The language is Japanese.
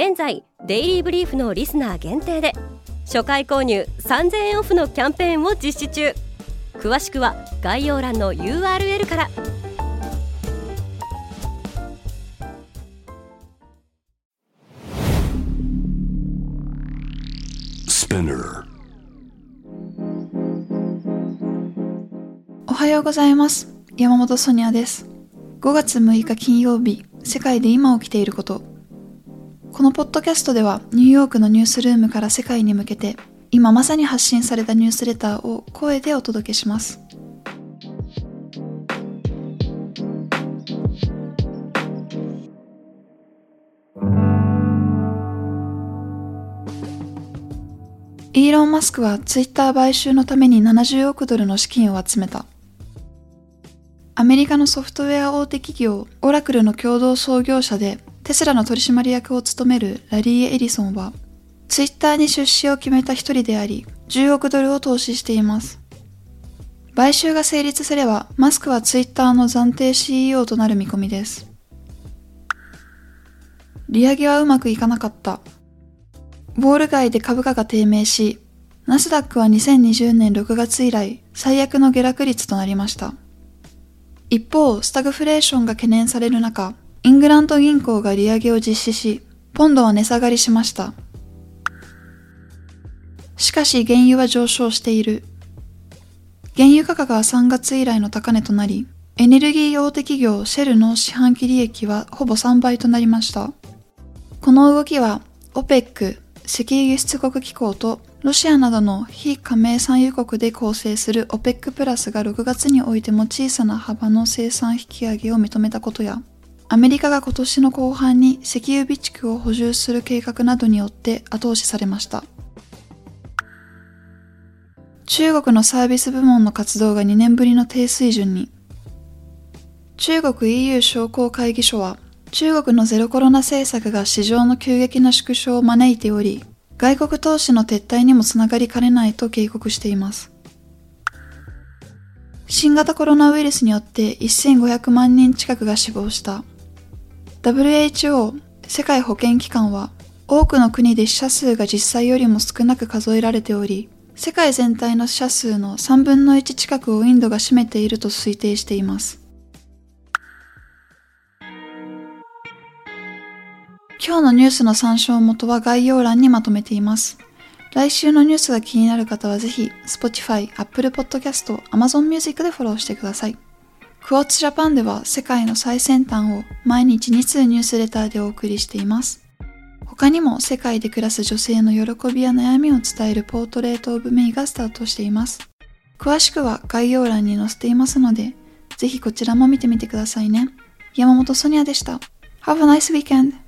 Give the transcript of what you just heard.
現在デイリーブリーフのリスナー限定で初回購入3000円オフのキャンペーンを実施中。詳しくは概要欄の URL から。おはようございます。山本ソニアです。5月6日金曜日世界で今起きていることこのポッドキャストではニューヨークのニュースルームから世界に向けて今まさに発信されたニュースレターを声でお届けしますイーロン・マスクはツイッター買収のために70億ドルの資金を集めた。アメリカのソフトウェア大手企業オラクルの共同創業者でテスラの取締役を務めるラリー・エリソンはツイッターに出資を決めた一人であり10億ドルを投資しています。買収が成立すればマスクはツイッターの暫定 CEO となる見込みです。利上げはうまくいかなかった。ウォール街で株価が低迷し、ナスダックは2020年6月以来最悪の下落率となりました。一方、スタグフレーションが懸念される中、イングランド銀行が利上げを実施し、ポンドは値下がりしました。しかし原油は上昇している。原油価格は3月以来の高値となり、エネルギー大手企業シェルの四半期利益はほぼ3倍となりました。この動きは OPEC 石油輸出国機構とロシアなどの非加盟産油国で構成する OPEC プラスが6月においても小さな幅の生産引き上げを認めたことや、アメリカが今年の後半に石油備蓄を補充する計画などによって後押しされました。中国のサービス部門の活動が2年ぶりの低水準に。中国 EU 商工会議所は中国のゼロコロナ政策が市場の急激な縮小を招いており、外国投資の撤退にもつながりかねないと警告しています。新型コロナウイルスによって1500万人近くが死亡した。WHO 世界保健機関は多くの国で死者数が実際よりも少なく数えられており、世界全体の死者数の3分の1近くをインドが占めていると推定しています。今日のニュースの参照元は概要欄にまとめています。来週のニュースが気になる方はぜひ、Spotify、Apple Podcast、Amazon Music でフォローしてください。クォーツジャパンでは世界の最先端を毎日2通ニュースレターでお送りしています。他にも世界で暮らす女性の喜びや悩みを伝えるポートレートオブメイがスタートしています。詳しくは概要欄に載せていますので、ぜひこちらも見てみてくださいね。山本ソニアでした。Have a nice weekend!